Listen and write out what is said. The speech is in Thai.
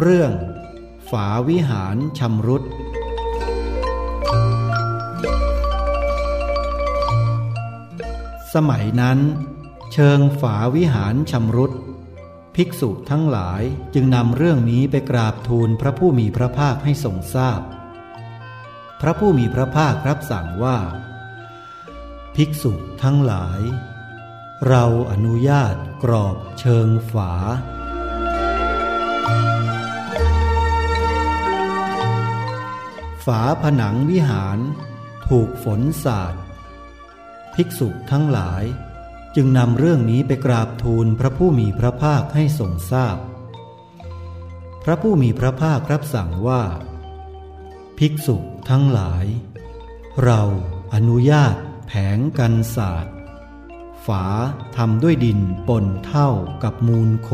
เรื่อง ฝาวิหารชำรุด สมัยนั้น เชิงฝาวิหารชำรุด ภิกษุทั้งหลายจึงนำเรื่องนี้ไปกราบทูลพระผู้มีพระภาคให้ทรงทราบพพระผู้มีพระภาครับสั่งว่า ภิกษุทั้งหลาย เราอนุญาตกรอบเชิงฝา ฝาผนังวิหารถูกฝนสาด ภิกษุทั้งหลาย จึงนำเรื่องนี้ไปกราบทูลพระผู้มีพระภาคให้ทรงทราบพพระผู้มีพระภาครับสั่งว่า ภิกษุทั้งหลาย เราอนุญาตแผงกันศาสตร์ ฝาทำด้วยดินปนเท่ากับมูลโค